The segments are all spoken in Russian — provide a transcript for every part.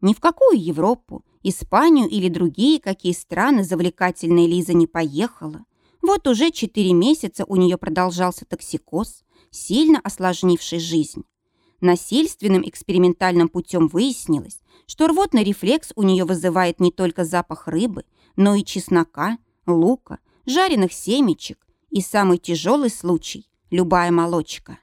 Ни в какую Европу, Испанию или другие какие страны завлекательная Лиза не поехала. Вот уже четыре месяца у нее продолжался токсикоз, сильно осложнивший жизнь. Насильственным экспериментальным путем выяснилось, что рвотный рефлекс у нее вызывает не только запах рыбы, но и чеснока, лука, жареных семечек и самый тяжелый случай – любая молочка.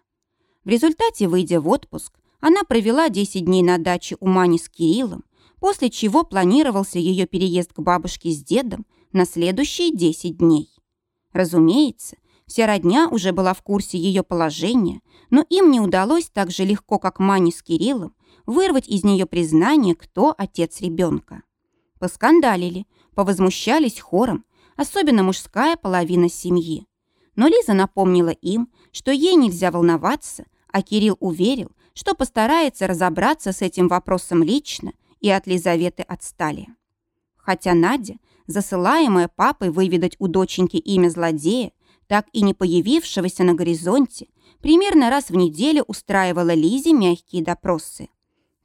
В результате, выйдя в отпуск, она провела 10 дней на даче у Мани с Кириллом, после чего планировался ее переезд к бабушке с дедом на следующие 10 дней. Разумеется, вся родня уже была в курсе ее положения, но им не удалось так же легко, как Мане с Кириллом, вырвать из нее признание, кто отец ребенка. Поскандалили, повозмущались хором, особенно мужская половина семьи. Но Лиза напомнила им, что ей нельзя волноваться, а Кирилл уверил, что постарается разобраться с этим вопросом лично, и от Лизаветы отстали. Хотя Надя, засылаемая папой выведать у доченьки имя злодея, так и не появившегося на горизонте, примерно раз в неделю устраивала Лизе мягкие допросы.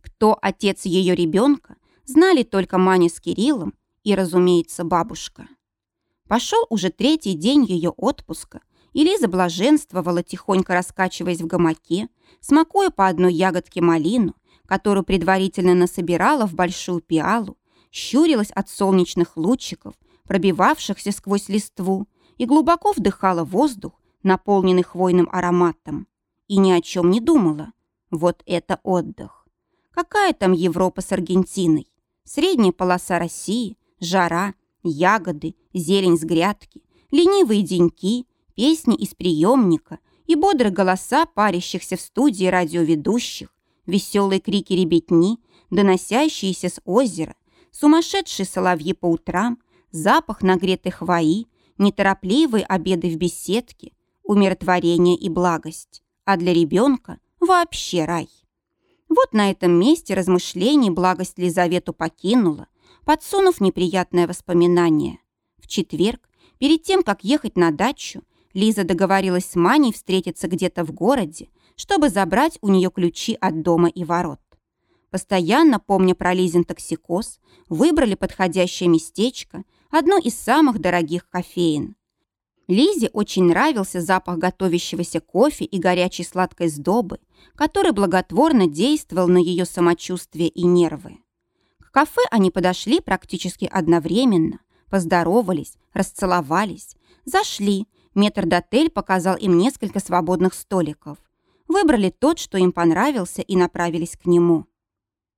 Кто отец ее ребенка, знали только Маня с Кириллом и, разумеется, бабушка. Пошел уже третий день ее отпуска, и Лиза блаженствовала, тихонько раскачиваясь в гамаке, смакуя по одной ягодке малину, которую предварительно насобирала в большую пиалу, щурилась от солнечных лучиков, пробивавшихся сквозь листву, и глубоко вдыхала воздух, наполненный хвойным ароматом. И ни о чем не думала. Вот это отдых. Какая там Европа с Аргентиной? Средняя полоса России, жара, ягоды, зелень с грядки, ленивые деньки, песни из приемника и бодрые голоса парящихся в студии радиоведущих, веселые крики ребятни, доносящиеся с озера, сумасшедшие соловьи по утрам, запах нагретой хвои, неторопливые обеды в беседке, умиротворение и благость. А для ребенка вообще рай. Вот на этом месте размышлений благость Лизавету покинула, подсунув неприятное воспоминание. В четверг, перед тем, как ехать на дачу, Лиза договорилась с Маней встретиться где-то в городе, чтобы забрать у нее ключи от дома и ворот. Постоянно, помня про Лизин токсикоз, выбрали подходящее местечко, одно из самых дорогих кофеин. Лизе очень нравился запах готовящегося кофе и горячей сладкой сдобы, который благотворно действовал на ее самочувствие и нервы. К кафе они подошли практически одновременно, поздоровались, расцеловались, зашли, метрдотель показал им несколько свободных столиков – выбрали тот, что им понравился, и направились к нему.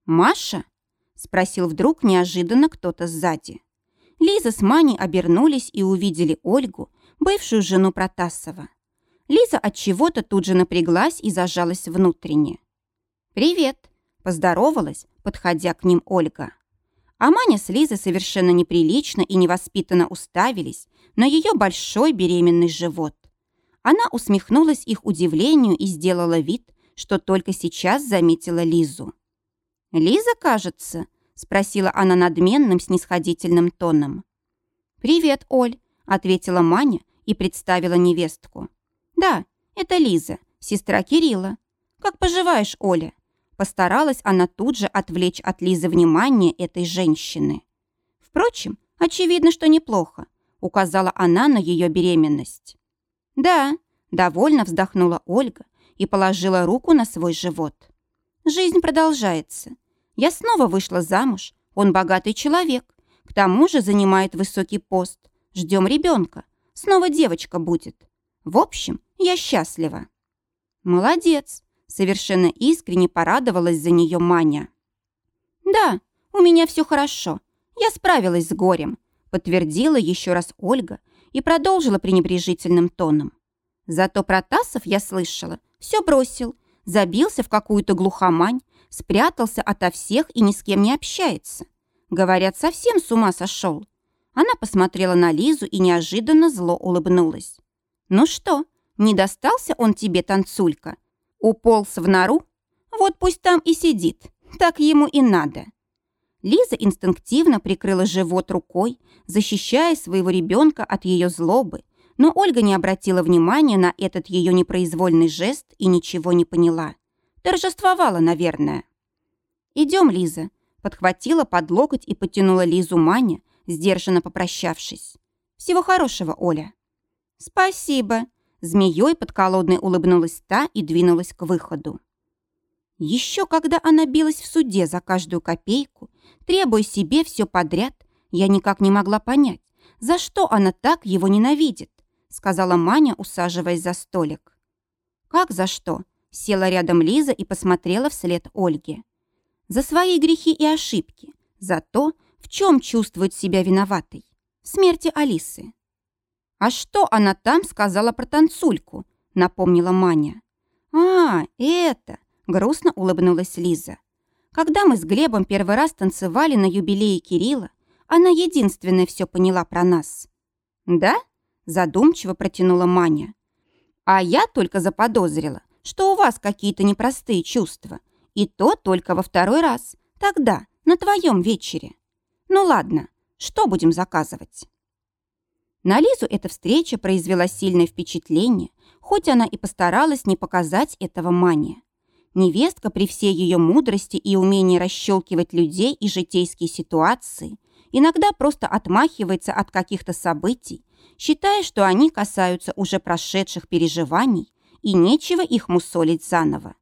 «Маша?» – спросил вдруг неожиданно кто-то сзади. Лиза с Маней обернулись и увидели Ольгу, бывшую жену Протасова. Лиза от чего-то тут же напряглась и зажалась внутренне. «Привет!» – поздоровалась, подходя к ним Ольга. А Маня с Лизой совершенно неприлично и невоспитанно уставились на ее большой беременный живот. Она усмехнулась их удивлению и сделала вид, что только сейчас заметила Лизу. «Лиза, кажется?» – спросила она надменным снисходительным тоном. «Привет, Оль», – ответила Маня и представила невестку. «Да, это Лиза, сестра Кирилла. Как поживаешь, Оля?» Постаралась она тут же отвлечь от Лизы внимание этой женщины. Впрочем, очевидно, что неплохо, указала она на ее беременность. «Да», — довольно вздохнула Ольга и положила руку на свой живот. «Жизнь продолжается. Я снова вышла замуж. Он богатый человек. К тому же занимает высокий пост. Ждем ребенка. Снова девочка будет. В общем, я счастлива». «Молодец», — совершенно искренне порадовалась за нее Маня. «Да, у меня все хорошо. Я справилась с горем», — подтвердила еще раз Ольга и продолжила пренебрежительным тоном. Зато Протасов, я слышала, все бросил, забился в какую-то глухомань, спрятался ото всех и ни с кем не общается. Говорят, совсем с ума сошел. Она посмотрела на Лизу и неожиданно зло улыбнулась. «Ну что, не достался он тебе, танцулька? Уполз в нору? Вот пусть там и сидит, так ему и надо». Лиза инстинктивно прикрыла живот рукой, защищая своего ребенка от ее злобы, но Ольга не обратила внимания на этот ее непроизвольный жест и ничего не поняла. Торжествовала, наверное. «Идем, Лиза», — Подхватила под локоть и потянула Лизу Маня, сдержанно попрощавшись. «Всего хорошего, Оля». «Спасибо», — змеей подколодной улыбнулась та и двинулась к выходу. Еще когда она билась в суде за каждую копейку, требуя себе все подряд, я никак не могла понять, за что она так его ненавидит, сказала Маня, усаживаясь за столик. Как за что? Села рядом Лиза и посмотрела вслед Ольге. За свои грехи и ошибки, за то, в чем чувствует себя виноватой. В смерти Алисы. «А что она там сказала про танцульку?» — напомнила Маня. «А, это!» — грустно улыбнулась Лиза. «Когда мы с Глебом первый раз танцевали на юбилее Кирилла, она единственная все поняла про нас». «Да?» — задумчиво протянула Маня. «А я только заподозрила, что у вас какие-то непростые чувства, и то только во второй раз, тогда, на твоем вечере. Ну ладно, что будем заказывать?» На Лизу эта встреча произвела сильное впечатление, хоть она и постаралась не показать этого Мане. Невестка при всей ее мудрости и умении расщелкивать людей и житейские ситуации иногда просто отмахивается от каких-то событий, считая, что они касаются уже прошедших переживаний и нечего их мусолить заново.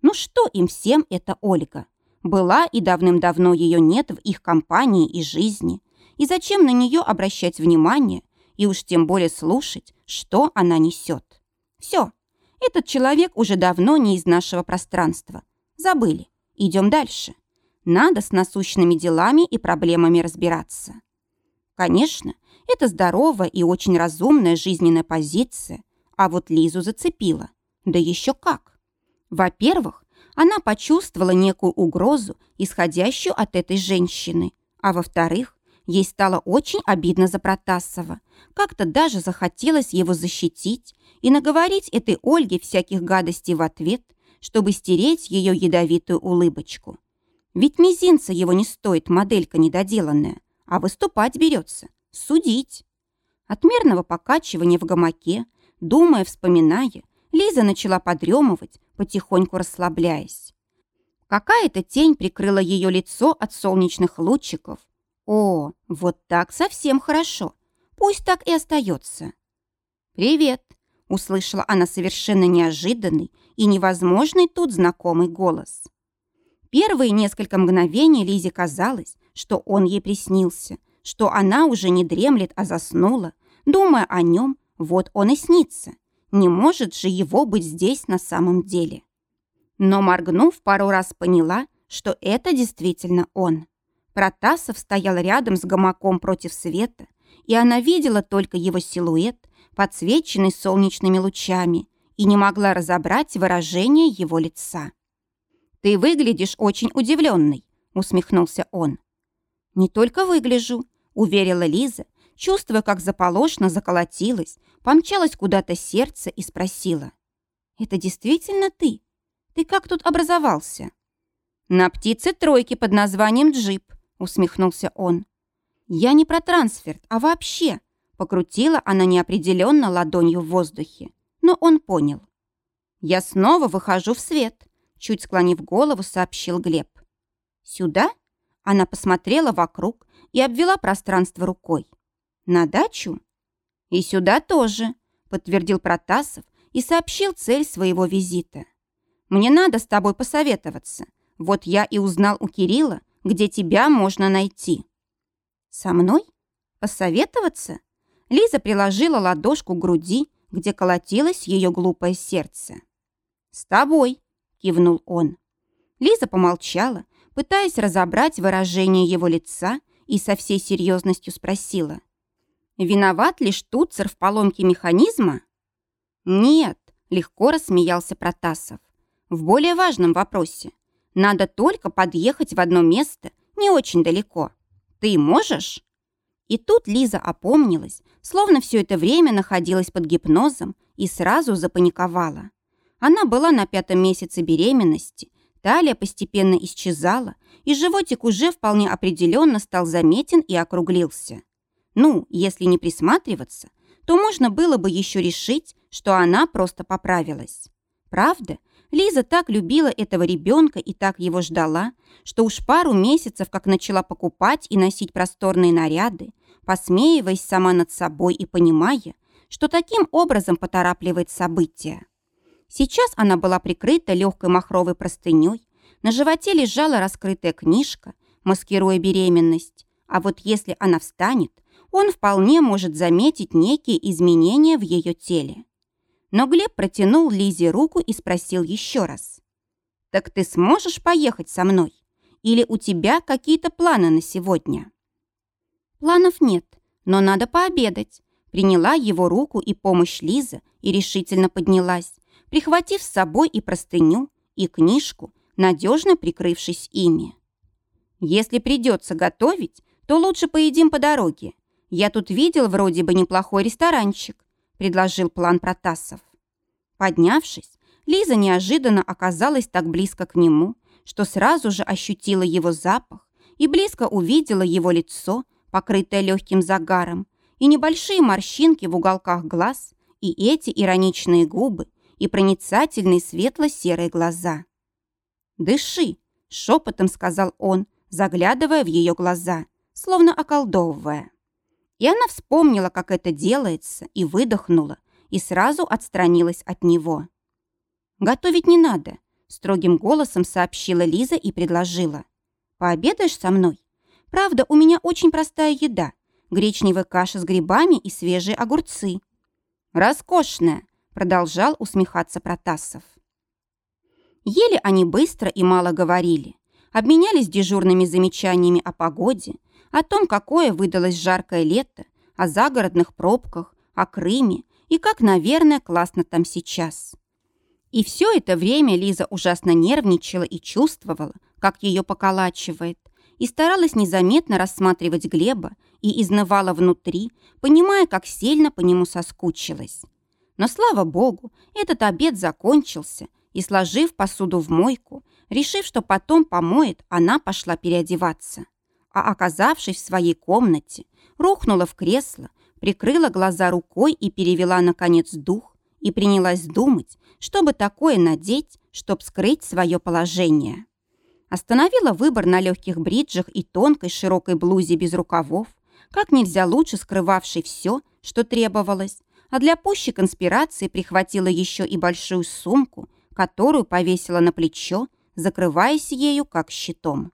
Ну что им всем это Ольга? Была и давным-давно ее нет в их компании и жизни. И зачем на нее обращать внимание и уж тем более слушать, что она несет? Все, этот человек уже давно не из нашего пространства. Забыли. Идем дальше. Надо с насущными делами и проблемами разбираться. Конечно, это здоровая и очень разумная жизненная позиция, а вот Лизу зацепила. Да еще как. Во-первых, она почувствовала некую угрозу, исходящую от этой женщины. А во-вторых, ей стало очень обидно за Протасова. Как-то даже захотелось его защитить и наговорить этой Ольге всяких гадостей в ответ, чтобы стереть ее ядовитую улыбочку. Ведь мизинца его не стоит моделька недоделанная, а выступать берется, судить. От мерного покачивания в гамаке, думая, вспоминая, Лиза начала подремывать, потихоньку расслабляясь. Какая-то тень прикрыла ее лицо от солнечных лучиков. О, вот так совсем хорошо. Пусть так и остается. «Привет!» — услышала она совершенно неожиданный и невозможный тут знакомый голос. Первые несколько мгновений Лизе казалось, что он ей приснился, что она уже не дремлет, а заснула, думая о нем, вот он и снится. Не может же его быть здесь на самом деле. Но, моргнув, пару раз поняла, что это действительно он. Протасов стоял рядом с гамаком против света, и она видела только его силуэт, подсвеченный солнечными лучами, и не могла разобрать выражение его лица. «Ты выглядишь очень удивленной», — усмехнулся он. «Не только выгляжу», — уверила Лиза, чувствуя, как заполошно заколотилось, помчалось куда-то сердце и спросила. «Это действительно ты? Ты как тут образовался?» «На птице тройки под названием джип», — усмехнулся он. «Я не про трансфер, а вообще», — покрутила она неопределенно ладонью в воздухе. Но он понял. «Я снова выхожу в свет», — чуть склонив голову, сообщил Глеб. «Сюда?» Она посмотрела вокруг и обвела пространство рукой. «На дачу?» «И сюда тоже», — подтвердил Протасов и сообщил цель своего визита. «Мне надо с тобой посоветоваться. Вот я и узнал у Кирилла, где тебя можно найти». «Со мной? Посоветоваться?» Лиза приложила ладошку к груди, где колотилось ее глупое сердце. «С тобой», — кивнул он. Лиза помолчала, пытаясь разобрать выражение его лица, и со всей серьезностью спросила. Виноват лишь Туцер в поломке механизма? Нет, легко рассмеялся Протасов. В более важном вопросе. Надо только подъехать в одно место, не очень далеко. Ты можешь? И тут Лиза опомнилась, словно все это время находилась под гипнозом и сразу запаниковала. Она была на пятом месяце беременности, талия постепенно исчезала, и животик уже вполне определенно стал заметен и округлился. Ну, если не присматриваться, то можно было бы еще решить, что она просто поправилась. Правда, Лиза так любила этого ребенка и так его ждала, что уж пару месяцев как начала покупать и носить просторные наряды, посмеиваясь сама над собой и понимая, что таким образом поторапливает события. Сейчас она была прикрыта легкой махровой простыней, на животе лежала раскрытая книжка, маскируя беременность, а вот если она встанет, он вполне может заметить некие изменения в ее теле. Но Глеб протянул Лизе руку и спросил еще раз. «Так ты сможешь поехать со мной? Или у тебя какие-то планы на сегодня?» «Планов нет, но надо пообедать». Приняла его руку и помощь Лиза и решительно поднялась, прихватив с собой и простыню, и книжку, надежно прикрывшись ими. «Если придется готовить, то лучше поедим по дороге. Я тут видел вроде бы неплохой ресторанчик предложил план Протасов. Поднявшись, Лиза неожиданно оказалась так близко к нему, что сразу же ощутила его запах и близко увидела его лицо, покрытое легким загаром, и небольшие морщинки в уголках глаз, и эти ироничные губы, и проницательные светло-серые глаза. «Дыши!» — шепотом сказал он, заглядывая в ее глаза, словно околдовывая. И она вспомнила, как это делается, и выдохнула, и сразу отстранилась от него. «Готовить не надо», — строгим голосом сообщила Лиза и предложила. «Пообедаешь со мной? Правда, у меня очень простая еда. Гречневая каша с грибами и свежие огурцы». «Роскошная», — продолжал усмехаться Протасов. Ели они быстро и мало говорили, обменялись дежурными замечаниями о погоде, о том, какое выдалось жаркое лето, о загородных пробках, о Крыме и как, наверное, классно там сейчас. И все это время Лиза ужасно нервничала и чувствовала, как ее поколачивает, и старалась незаметно рассматривать Глеба и изнывала внутри, понимая, как сильно по нему соскучилась. Но, слава богу, этот обед закончился, и, сложив посуду в мойку, решив, что потом помоет, она пошла переодеваться а оказавшись в своей комнате, рухнула в кресло, прикрыла глаза рукой и перевела, наконец, дух и принялась думать, чтобы такое надеть, чтобы скрыть свое положение. Остановила выбор на легких бриджах и тонкой широкой блузе без рукавов, как нельзя лучше скрывавшей все, что требовалось, а для пущей конспирации прихватила еще и большую сумку, которую повесила на плечо, закрываясь ею как щитом.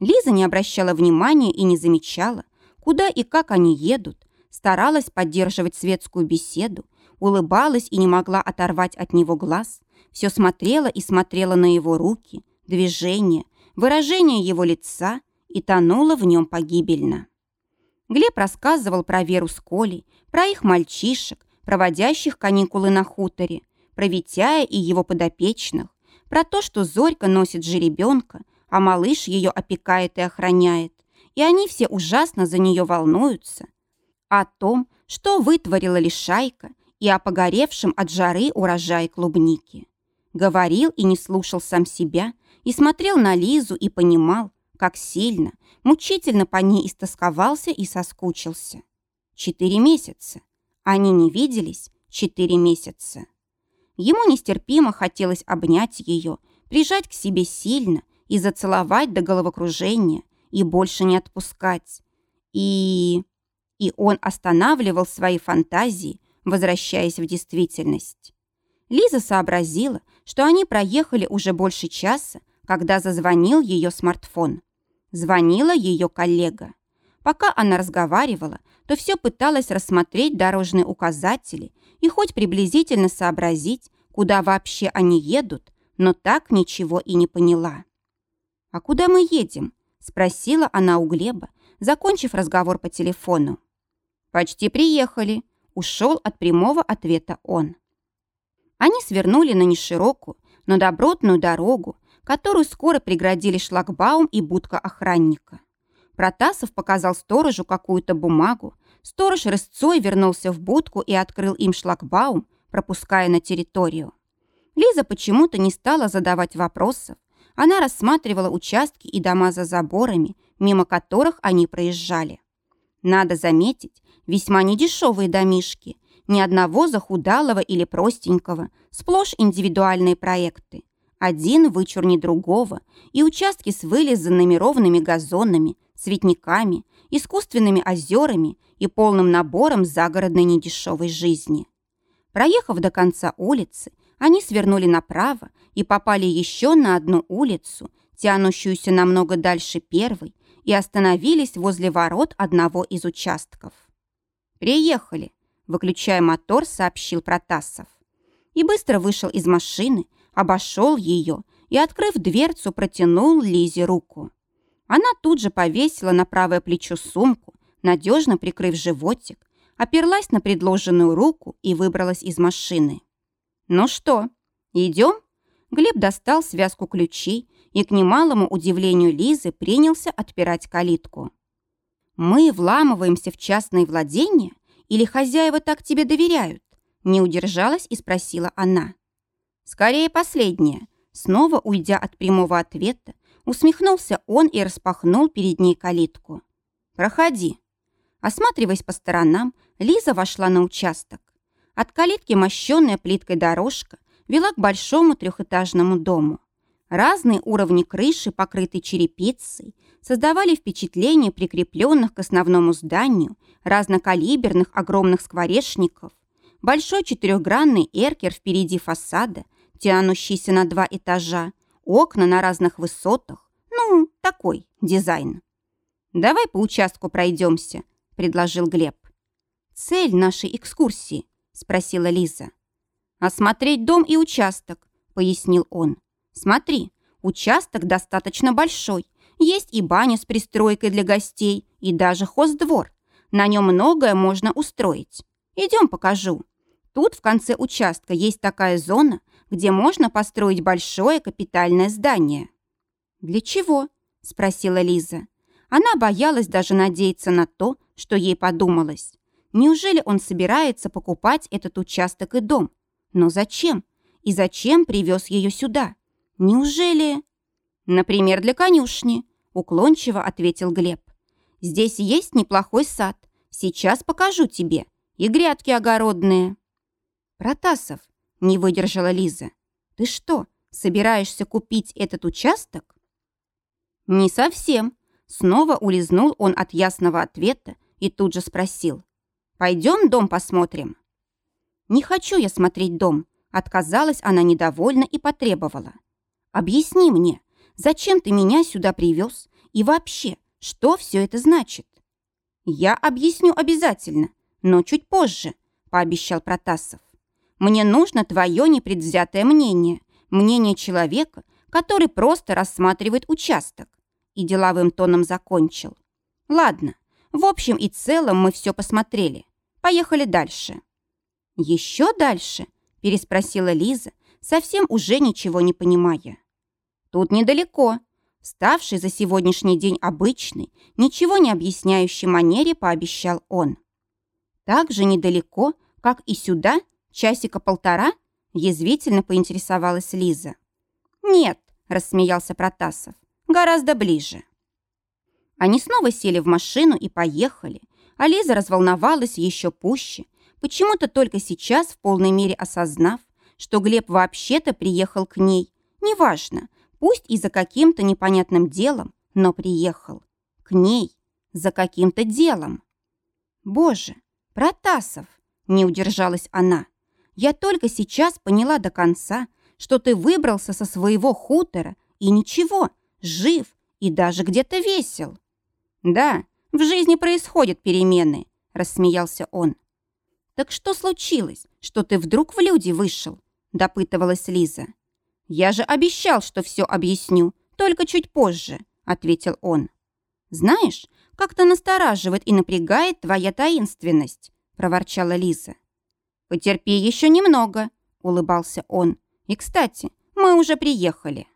Лиза не обращала внимания и не замечала, куда и как они едут, старалась поддерживать светскую беседу, улыбалась и не могла оторвать от него глаз, все смотрела и смотрела на его руки, движения, выражение его лица и тонула в нем погибельно. Глеб рассказывал про Веру с Колей, про их мальчишек, проводящих каникулы на хуторе, про Витяя и его подопечных, про то, что Зорька носит жеребенка, а малыш ее опекает и охраняет, и они все ужасно за нее волнуются. О том, что вытворила лишайка, и о погоревшем от жары урожае клубники. Говорил и не слушал сам себя, и смотрел на Лизу и понимал, как сильно, мучительно по ней истосковался и соскучился. Четыре месяца. Они не виделись четыре месяца. Ему нестерпимо хотелось обнять ее, прижать к себе сильно и зацеловать до головокружения, и больше не отпускать. И... И он останавливал свои фантазии, возвращаясь в действительность. Лиза сообразила, что они проехали уже больше часа, когда зазвонил ее смартфон. Звонила ее коллега. Пока она разговаривала, то все пыталась рассмотреть дорожные указатели и хоть приблизительно сообразить, куда вообще они едут, но так ничего и не поняла. «А куда мы едем?» – спросила она у Глеба, закончив разговор по телефону. «Почти приехали», – ушел от прямого ответа он. Они свернули на неширокую, но добротную дорогу, которую скоро преградили шлагбаум и будка охранника. Протасов показал сторожу какую-то бумагу. Сторож рысцой вернулся в будку и открыл им шлагбаум, пропуская на территорию. Лиза почему-то не стала задавать вопросов, она рассматривала участки и дома за заборами, мимо которых они проезжали. Надо заметить, весьма недешевые домишки, Ни одного захудалого или простенького, сплошь индивидуальные проекты. Один вычурней другого, и участки с вылизанными ровными газонами, цветниками, искусственными озерами и полным набором загородной недешевой жизни. Проехав до конца улицы, они свернули направо и попали еще на одну улицу, тянущуюся намного дальше первой, и остановились возле ворот одного из участков. «Приехали», — выключая мотор, сообщил Протасов. И быстро вышел из машины, обошел ее и, открыв дверцу, протянул Лизе руку. Она тут же повесила на правое плечо сумку, надежно прикрыв животик, оперлась на предложенную руку и выбралась из машины. «Ну что, идем?» Глеб достал связку ключей и, к немалому удивлению Лизы, принялся отпирать калитку. «Мы вламываемся в частные владения? Или хозяева так тебе доверяют?» Не удержалась и спросила она. «Скорее последнее». Снова уйдя от прямого ответа, усмехнулся он и распахнул перед ней калитку. «Проходи». Осматриваясь по сторонам, Лиза вошла на участок. От калитки мощенная плиткой дорожка вела к большому трехэтажному дому. Разные уровни крыши, покрытые черепицей, создавали впечатление прикрепленных к основному зданию разнокалиберных огромных скворечников, большой четырехгранный эркер впереди фасада, тянущийся на два этажа, окна на разных высотах. Ну, такой дизайн. «Давай по участку пройдемся», — предложил Глеб. «Цель нашей экскурсии?» — спросила Лиза. «Осмотреть дом и участок», — пояснил он. «Смотри, участок достаточно большой. Есть и баня с пристройкой для гостей, и даже хоздвор. На нем многое можно устроить. Идем покажу. Тут в конце участка есть такая зона, где можно построить большое капитальное здание». «Для чего?» – спросила Лиза. Она боялась даже надеяться на то, что ей подумалось. Неужели он собирается покупать этот участок и дом? Но зачем? И зачем привез ее сюда? Неужели... Например, для конюшни, уклончиво ответил Глеб. Здесь есть неплохой сад. Сейчас покажу тебе. И грядки огородные. Протасов, не выдержала Лиза. Ты что, собираешься купить этот участок? Не совсем. Снова улизнул он от ясного ответа и тут же спросил. Пойдем дом посмотрим. Не хочу я смотреть дом. Отказалась она недовольно и потребовала. Объясни мне, зачем ты меня сюда привез? И вообще, что все это значит? Я объясню обязательно, но чуть позже, пообещал Протасов. Мне нужно твое непредвзятое мнение, мнение человека, который просто рассматривает участок. И деловым тоном закончил. Ладно, в общем и целом мы все посмотрели. Поехали дальше. Еще дальше? Переспросила Лиза, совсем уже ничего не понимая. Тут недалеко. Ставший за сегодняшний день обычный, ничего не объясняющей манере пообещал он. Так же недалеко, как и сюда, часика полтора, язвительно поинтересовалась Лиза. «Нет», — рассмеялся Протасов, — «гораздо ближе». Они снова сели в машину и поехали, а Лиза разволновалась еще пуще, почему-то только сейчас в полной мере осознав, что Глеб вообще-то приехал к ней, неважно, пусть и за каким-то непонятным делом, но приехал. К ней, за каким-то делом. «Боже, Протасов!» — не удержалась она. «Я только сейчас поняла до конца, что ты выбрался со своего хутора и ничего, жив и даже где-то весел». «Да, в жизни происходят перемены», — рассмеялся он. «Так что случилось, что ты вдруг в люди вышел?» — допытывалась Лиза. «Я же обещал, что все объясню, только чуть позже», — ответил он. «Знаешь, как-то настораживает и напрягает твоя таинственность», — проворчала Лиза. «Потерпи еще немного», — улыбался он. «И, кстати, мы уже приехали».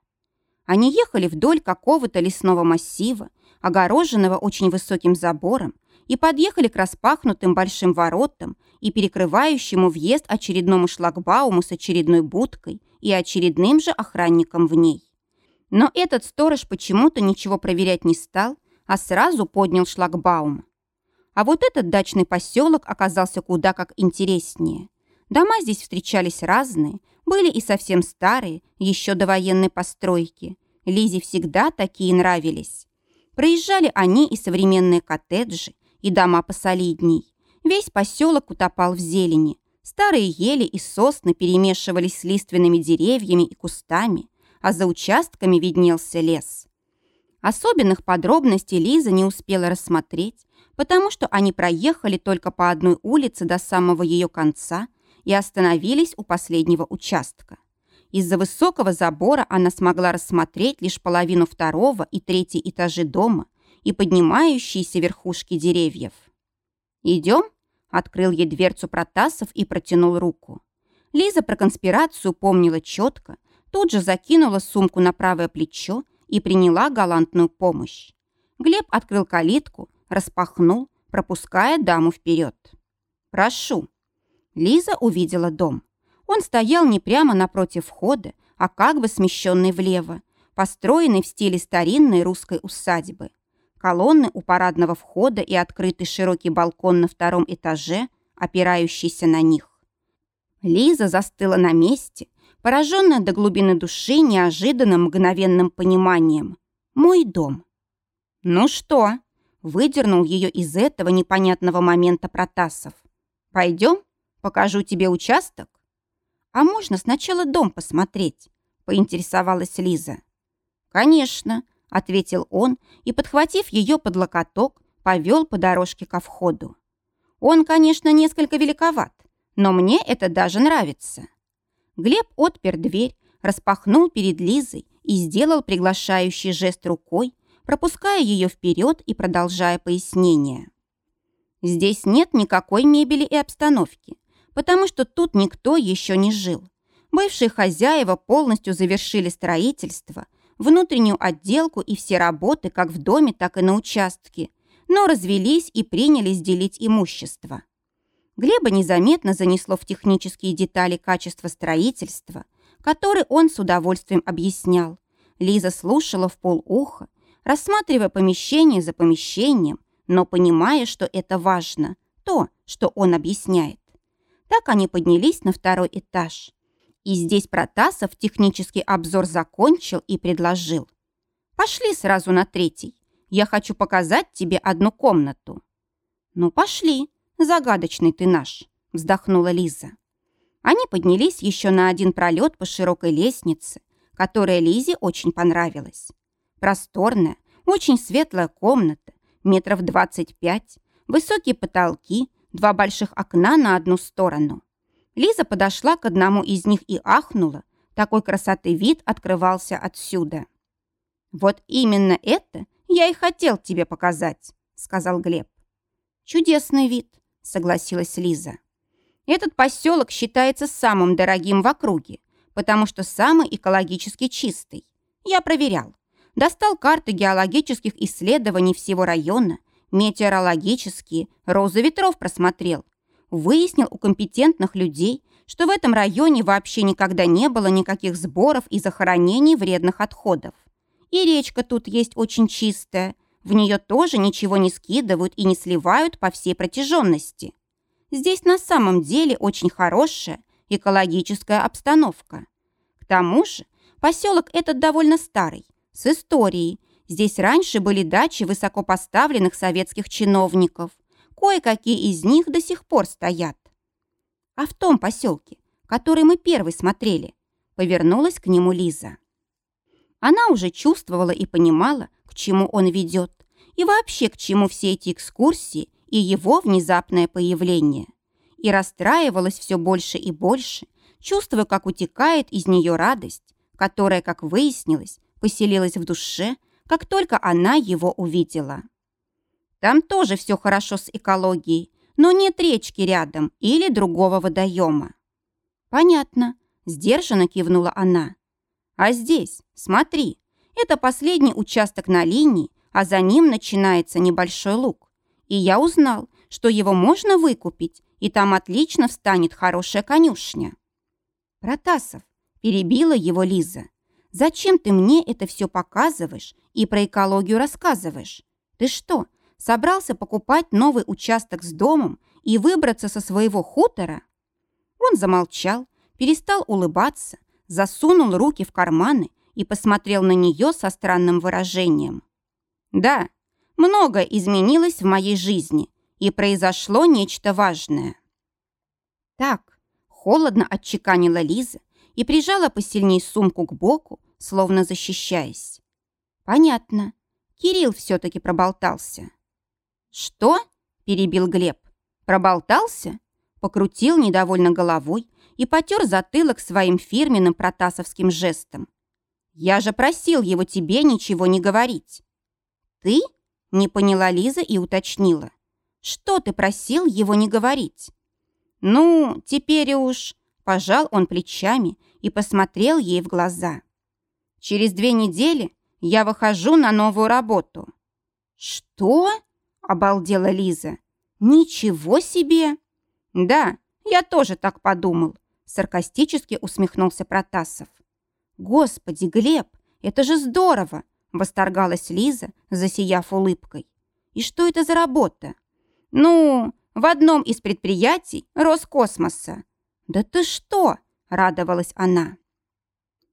Они ехали вдоль какого-то лесного массива, огороженного очень высоким забором, и подъехали к распахнутым большим воротам и перекрывающему въезд очередному шлагбауму с очередной будкой и очередным же охранником в ней. Но этот сторож почему-то ничего проверять не стал, а сразу поднял шлагбаум. А вот этот дачный поселок оказался куда как интереснее. Дома здесь встречались разные, были и совсем старые, еще до военной постройки. Лизе всегда такие нравились. Проезжали они и современные коттеджи, и дома посолидней. Весь поселок утопал в зелени. Старые ели и сосны перемешивались с лиственными деревьями и кустами, а за участками виднелся лес. Особенных подробностей Лиза не успела рассмотреть, потому что они проехали только по одной улице до самого ее конца и остановились у последнего участка. Из-за высокого забора она смогла рассмотреть лишь половину второго и третьей этажи дома и поднимающиеся верхушки деревьев. «Идем?» Открыл ей дверцу Протасов и протянул руку. Лиза про конспирацию помнила четко, тут же закинула сумку на правое плечо и приняла галантную помощь. Глеб открыл калитку, распахнул, пропуская даму вперед. «Прошу». Лиза увидела дом. Он стоял не прямо напротив входа, а как бы смещенный влево, построенный в стиле старинной русской усадьбы колонны у парадного входа и открытый широкий балкон на втором этаже, опирающийся на них. Лиза застыла на месте, пораженная до глубины души неожиданным мгновенным пониманием. «Мой дом». «Ну что?» – выдернул ее из этого непонятного момента Протасов. «Пойдем? Покажу тебе участок?» «А можно сначала дом посмотреть?» – поинтересовалась Лиза. «Конечно», ответил он и, подхватив ее под локоток, повел по дорожке ко входу. Он, конечно, несколько великоват, но мне это даже нравится. Глеб отпер дверь, распахнул перед Лизой и сделал приглашающий жест рукой, пропуская ее вперед и продолжая пояснение. Здесь нет никакой мебели и обстановки, потому что тут никто еще не жил. Бывшие хозяева полностью завершили строительство внутреннюю отделку и все работы как в доме, так и на участке, но развелись и принялись делить имущество. Глеба незаметно занесло в технические детали качества строительства, которые он с удовольствием объяснял. Лиза слушала в полуха, рассматривая помещение за помещением, но понимая, что это важно, то, что он объясняет. Так они поднялись на второй этаж. И здесь Протасов технический обзор закончил и предложил. «Пошли сразу на третий. Я хочу показать тебе одну комнату». «Ну, пошли, загадочный ты наш», — вздохнула Лиза. Они поднялись еще на один пролет по широкой лестнице, которая Лизе очень понравилась. Просторная, очень светлая комната, метров двадцать пять, высокие потолки, два больших окна на одну сторону. Лиза подошла к одному из них и ахнула. Такой красоты вид открывался отсюда. «Вот именно это я и хотел тебе показать», — сказал Глеб. «Чудесный вид», — согласилась Лиза. «Этот поселок считается самым дорогим в округе, потому что самый экологически чистый. Я проверял. Достал карты геологических исследований всего района, метеорологические, розы ветров просмотрел, выяснил у компетентных людей, что в этом районе вообще никогда не было никаких сборов и захоронений вредных отходов. И речка тут есть очень чистая, в нее тоже ничего не скидывают и не сливают по всей протяженности. Здесь на самом деле очень хорошая экологическая обстановка. К тому же поселок этот довольно старый, с историей. Здесь раньше были дачи высокопоставленных советских чиновников – Кое-какие из них до сих пор стоят. А в том поселке, который мы первый смотрели, повернулась к нему Лиза. Она уже чувствовала и понимала, к чему он ведет, и вообще к чему все эти экскурсии и его внезапное появление. И расстраивалась все больше и больше, чувствуя, как утекает из нее радость, которая, как выяснилось, поселилась в душе, как только она его увидела. Там тоже все хорошо с экологией, но нет речки рядом или другого водоема. Понятно, сдержанно кивнула она. А здесь, смотри, это последний участок на линии, а за ним начинается небольшой луг. И я узнал, что его можно выкупить, и там отлично встанет хорошая конюшня. Протасов, перебила его Лиза. Зачем ты мне это все показываешь и про экологию рассказываешь? Ты что, собрался покупать новый участок с домом и выбраться со своего хутора? Он замолчал, перестал улыбаться, засунул руки в карманы и посмотрел на нее со странным выражением. «Да, многое изменилось в моей жизни, и произошло нечто важное». «Так», — холодно отчеканила Лиза и прижала посильнее сумку к боку, словно защищаясь. «Понятно. Кирилл все-таки проболтался». «Что?» – перебил Глеб. «Проболтался?» Покрутил недовольно головой и потер затылок своим фирменным протасовским жестом. «Я же просил его тебе ничего не говорить». «Ты?» – не поняла Лиза и уточнила. «Что ты просил его не говорить?» «Ну, теперь уж...» – пожал он плечами и посмотрел ей в глаза. «Через две недели я выхожу на новую работу». «Что?» – обалдела Лиза. «Ничего себе!» «Да, я тоже так подумал», – саркастически усмехнулся Протасов. «Господи, Глеб, это же здорово!» – восторгалась Лиза, засияв улыбкой. «И что это за работа?» «Ну, в одном из предприятий Роскосмоса». «Да ты что?» – радовалась она.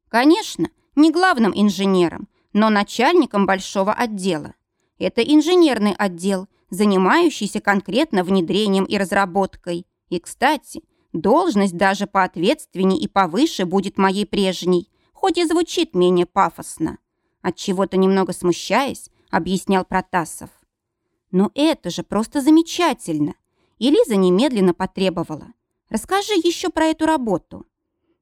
«Конечно, не главным инженером, но начальником большого отдела. Это инженерный отдел, занимающийся конкретно внедрением и разработкой. И, кстати, должность даже поответственней и повыше будет моей прежней, хоть и звучит менее пафосно. От чего то немного смущаясь, объяснял Протасов. «Но это же просто замечательно!» И немедленно потребовала. «Расскажи еще про эту работу».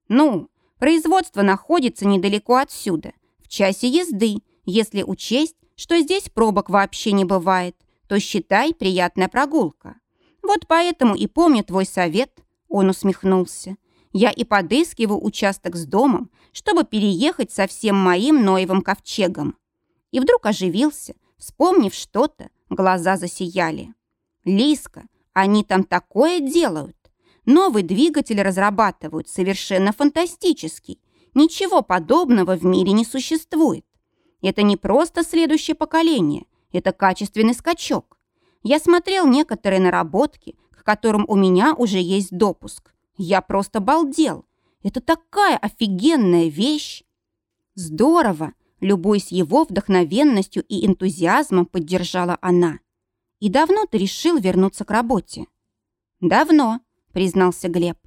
«Ну, производство находится недалеко отсюда, в часе езды, если учесть, что здесь пробок вообще не бывает, то считай приятная прогулка. Вот поэтому и помню твой совет, он усмехнулся. Я и подыскиваю участок с домом, чтобы переехать со всем моим Ноевым ковчегом. И вдруг оживился, вспомнив что-то, глаза засияли. Лиска, они там такое делают. Новый двигатель разрабатывают, совершенно фантастический, Ничего подобного в мире не существует. Это не просто следующее поколение, это качественный скачок. Я смотрел некоторые наработки, к которым у меня уже есть допуск. Я просто балдел. Это такая офигенная вещь. Здорово, любуясь его вдохновенностью и энтузиазмом, поддержала она. И давно ты решил вернуться к работе? Давно, признался Глеб.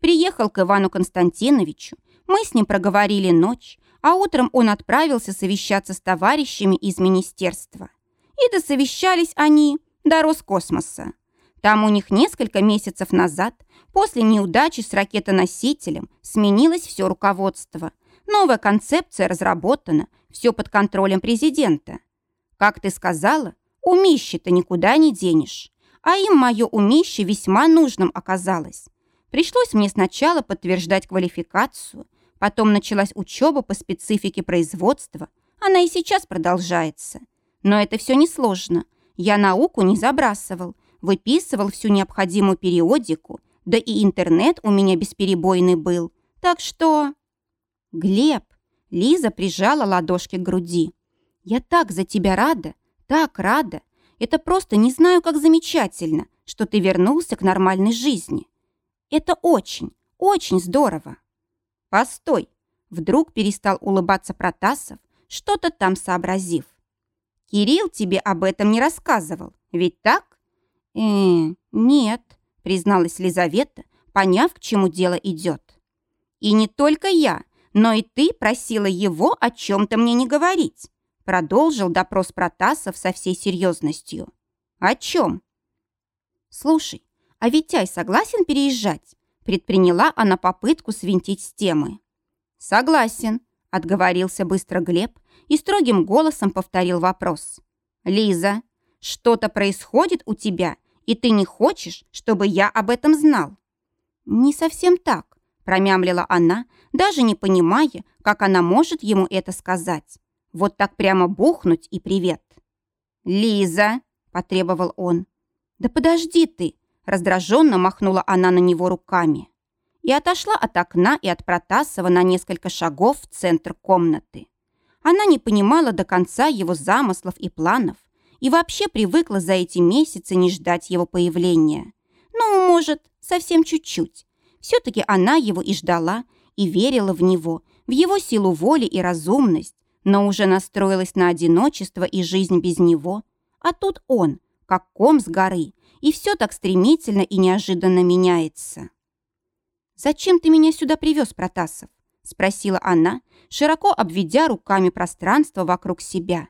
Приехал к Ивану Константиновичу, мы с ним проговорили ночь, а утром он отправился совещаться с товарищами из министерства. И досовещались они до Роскосмоса. Там у них несколько месяцев назад, после неудачи с ракетоносителем, сменилось все руководство. Новая концепция разработана, все под контролем президента. Как ты сказала, умище-то никуда не денешь. А им мое умище весьма нужным оказалось. Пришлось мне сначала подтверждать квалификацию, Потом началась учеба по специфике производства. Она и сейчас продолжается. Но это все несложно. Я науку не забрасывал, выписывал всю необходимую периодику, да и интернет у меня бесперебойный был. Так что... Глеб, Лиза прижала ладошки к груди. Я так за тебя рада, так рада. Это просто не знаю, как замечательно, что ты вернулся к нормальной жизни. Это очень, очень здорово. «Постой!» Вдруг перестал улыбаться Протасов, что-то там сообразив. «Кирилл тебе об этом не рассказывал, ведь так?» «Э, нет», призналась Лизавета, поняв, к чему дело идет. «И не только я, но и ты просила его о чем-то мне не говорить», продолжил допрос Протасов со всей серьезностью. «О чем?» «Слушай, а Витяй согласен переезжать? Предприняла она попытку свинтить с темы. «Согласен», — отговорился быстро Глеб и строгим голосом повторил вопрос. «Лиза, что-то происходит у тебя, и ты не хочешь, чтобы я об этом знал?» «Не совсем так», — промямлила она, даже не понимая, как она может ему это сказать. Вот так прямо бухнуть и привет. «Лиза!» – потребовал он. «Да подожди ты!» Раздраженно махнула она на него руками и отошла от окна и от Протасова на несколько шагов в центр комнаты. Она не понимала до конца его замыслов и планов, и вообще привыкла за эти месяцы не ждать его появления. Ну, может, совсем чуть-чуть. Все-таки она его и ждала, и верила в него, в его силу воли и разумность, но уже настроилась на одиночество и жизнь без него. А тут он, как ком с горы, и все так стремительно и неожиданно меняется. «Зачем ты меня сюда привез, Протасов?» – спросила она, широко обведя руками пространство вокруг себя.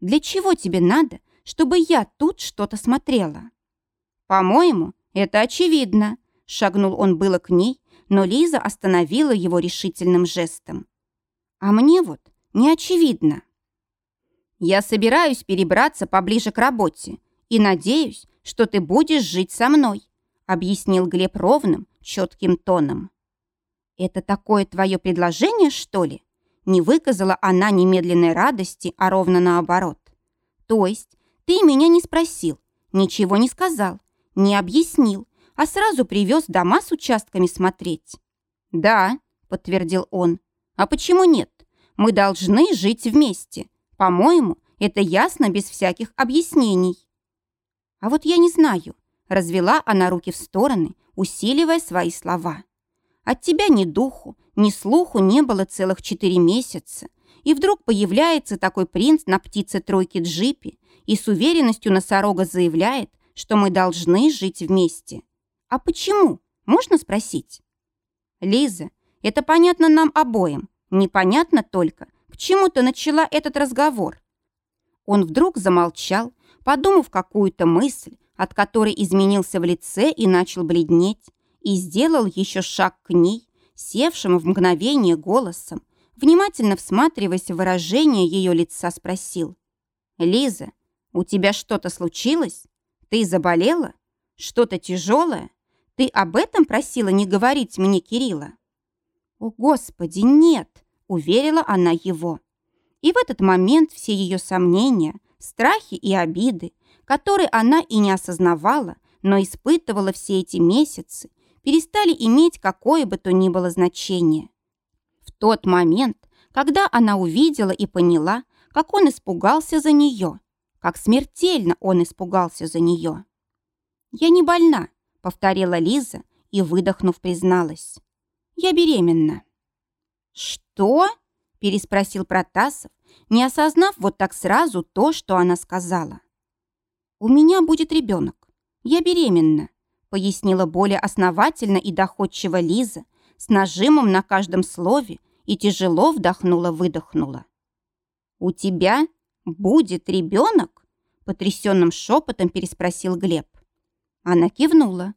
«Для чего тебе надо, чтобы я тут что-то смотрела?» «По-моему, это очевидно», – шагнул он было к ней, но Лиза остановила его решительным жестом. «А мне вот не очевидно». «Я собираюсь перебраться поближе к работе и надеюсь, что ты будешь жить со мной», объяснил Глеб ровным, четким тоном. «Это такое твое предложение, что ли?» Не выказала она немедленной радости, а ровно наоборот. «То есть ты меня не спросил, ничего не сказал, не объяснил, а сразу привез дома с участками смотреть?» «Да», — подтвердил он. «А почему нет? Мы должны жить вместе. По-моему, это ясно без всяких объяснений». «А вот я не знаю», — развела она руки в стороны, усиливая свои слова. От тебя ни духу, ни слуху не было целых четыре месяца, и вдруг появляется такой принц на птице тройки джипе и с уверенностью носорога заявляет, что мы должны жить вместе. А почему? Можно спросить? Лиза, это понятно нам обоим. Непонятно только, к чему ты начала этот разговор. Он вдруг замолчал, подумав какую-то мысль, от которой изменился в лице и начал бледнеть, и сделал еще шаг к ней, севшим в мгновение голосом, внимательно всматриваясь в выражение ее лица, спросил. «Лиза, у тебя что-то случилось? Ты заболела? Что-то тяжелое? Ты об этом просила не говорить мне, Кирилла?» «О, Господи, нет!» — уверила она его. И в этот момент все ее сомнения, страхи и обиды, которые она и не осознавала, но испытывала все эти месяцы, перестали иметь какое бы то ни было значение. В тот момент, когда она увидела и поняла, как он испугался за нее, как смертельно он испугался за нее. «Я не больна», — повторила Лиза и, выдохнув, призналась. «Я беременна». «Что?» — переспросил Протасов, не осознав вот так сразу то, что она сказала. «У меня будет ребенок. Я беременна», пояснила более основательно и доходчиво Лиза, с нажимом на каждом слове и тяжело вдохнула-выдохнула. «У тебя будет ребенок?» потрясенным шепотом переспросил Глеб. Она кивнула,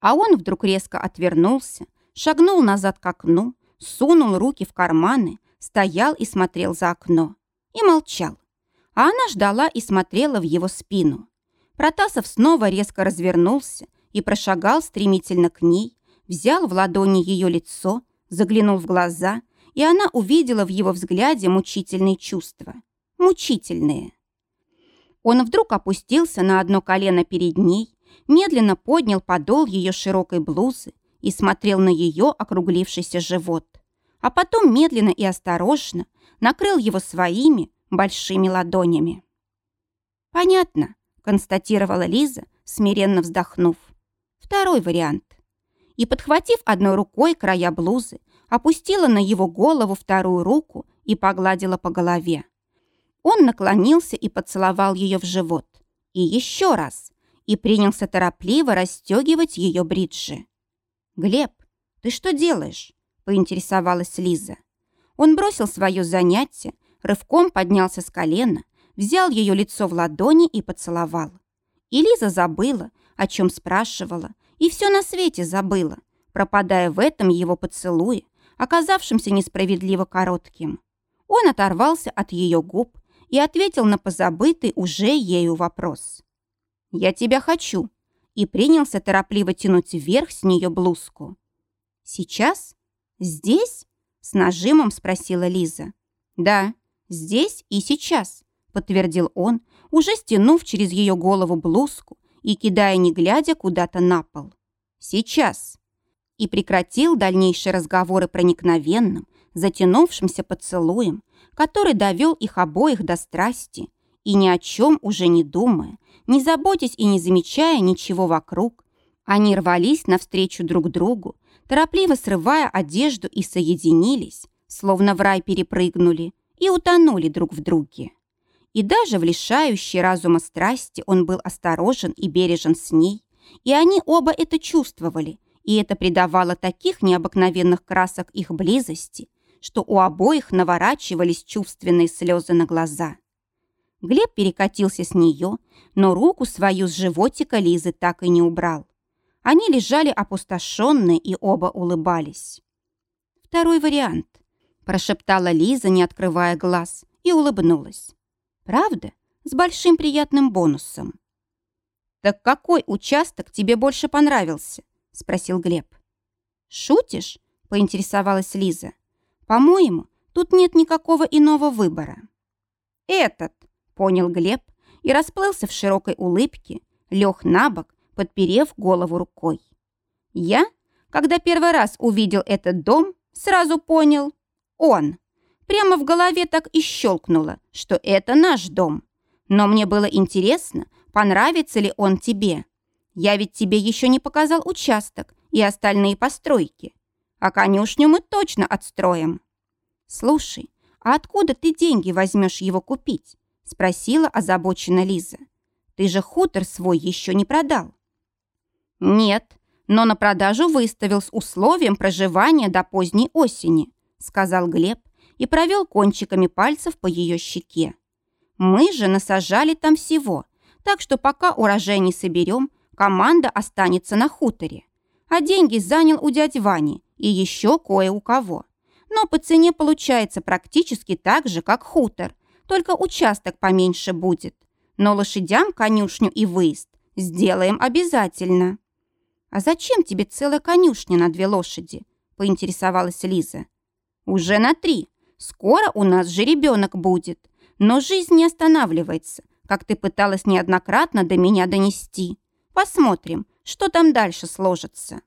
а он вдруг резко отвернулся, шагнул назад к окну, сунул руки в карманы, стоял и смотрел за окно. И молчал. А она ждала и смотрела в его спину. Протасов снова резко развернулся и прошагал стремительно к ней, взял в ладони ее лицо, заглянул в глаза, и она увидела в его взгляде мучительные чувства. Мучительные. Он вдруг опустился на одно колено перед ней, медленно поднял подол ее широкой блузы и смотрел на ее округлившийся живот, а потом медленно и осторожно накрыл его своими большими ладонями. «Понятно», констатировала Лиза, смиренно вздохнув. Второй вариант. И, подхватив одной рукой края блузы, опустила на его голову вторую руку и погладила по голове. Он наклонился и поцеловал ее в живот. И еще раз. И принялся торопливо расстегивать ее бриджи. «Глеб, ты что делаешь?» – поинтересовалась Лиза. Он бросил свое занятие, рывком поднялся с колена взял ее лицо в ладони и поцеловал. И Лиза забыла, о чем спрашивала, и все на свете забыла, пропадая в этом его поцелуе, оказавшемся несправедливо коротким. Он оторвался от ее губ и ответил на позабытый уже ею вопрос. «Я тебя хочу», и принялся торопливо тянуть вверх с нее блузку. «Сейчас? Здесь?» — с нажимом спросила Лиза. «Да, здесь и сейчас», подтвердил он, уже стянув через ее голову блузку и кидая, не глядя, куда-то на пол. «Сейчас!» И прекратил дальнейшие разговоры проникновенным, затянувшимся поцелуем, который довел их обоих до страсти, И ни о чем уже не думая, не заботясь и не замечая ничего вокруг, они рвались навстречу друг другу, торопливо срывая одежду и соединились, словно в рай перепрыгнули и утонули друг в друге. И даже в лишающей разума страсти он был осторожен и бережен с ней, и они оба это чувствовали, и это придавало таких необыкновенных красок их близости, что у обоих наворачивались чувственные слезы на глаза. Глеб перекатился с нее, но руку свою с животика Лизы так и не убрал. Они лежали опустошенные и оба улыбались. Второй вариант прошептала Лиза, не открывая глаз, и улыбнулась. Правда? С большим приятным бонусом. «Так какой участок тебе больше понравился?» – спросил Глеб. «Шутишь?» – поинтересовалась Лиза. «По-моему, тут нет никакого иного выбора». «Этот!» – понял Глеб и расплылся в широкой улыбке, лег на бок, подперев голову рукой. «Я, когда первый раз увидел этот дом, сразу понял, он. Прямо в голове так и щелкнуло, что это наш дом. Но мне было интересно, понравится ли он тебе. Я ведь тебе еще не показал участок и остальные постройки. А конюшню мы точно отстроим. Слушай, а откуда ты деньги возьмешь его купить? Спросила озабочена Лиза. Ты же хутор свой еще не продал. Нет, но на продажу выставил с условием проживания до поздней осени сказал Глеб и провел кончиками пальцев по ее щеке. Мы же насажали там всего, так что пока урожай не соберем, команда останется на хуторе. А деньги занял у дяди Вани и еще кое у кого. Но по цене получается практически так же, как хутор, только участок поменьше будет. Но лошадям конюшню и выезд сделаем обязательно. «А зачем тебе целая конюшня на две лошади?» – поинтересовалась Лиза. Уже на три. Скоро у нас же ребенок будет. Но жизнь не останавливается, как ты пыталась неоднократно до меня донести. Посмотрим, что там дальше сложится.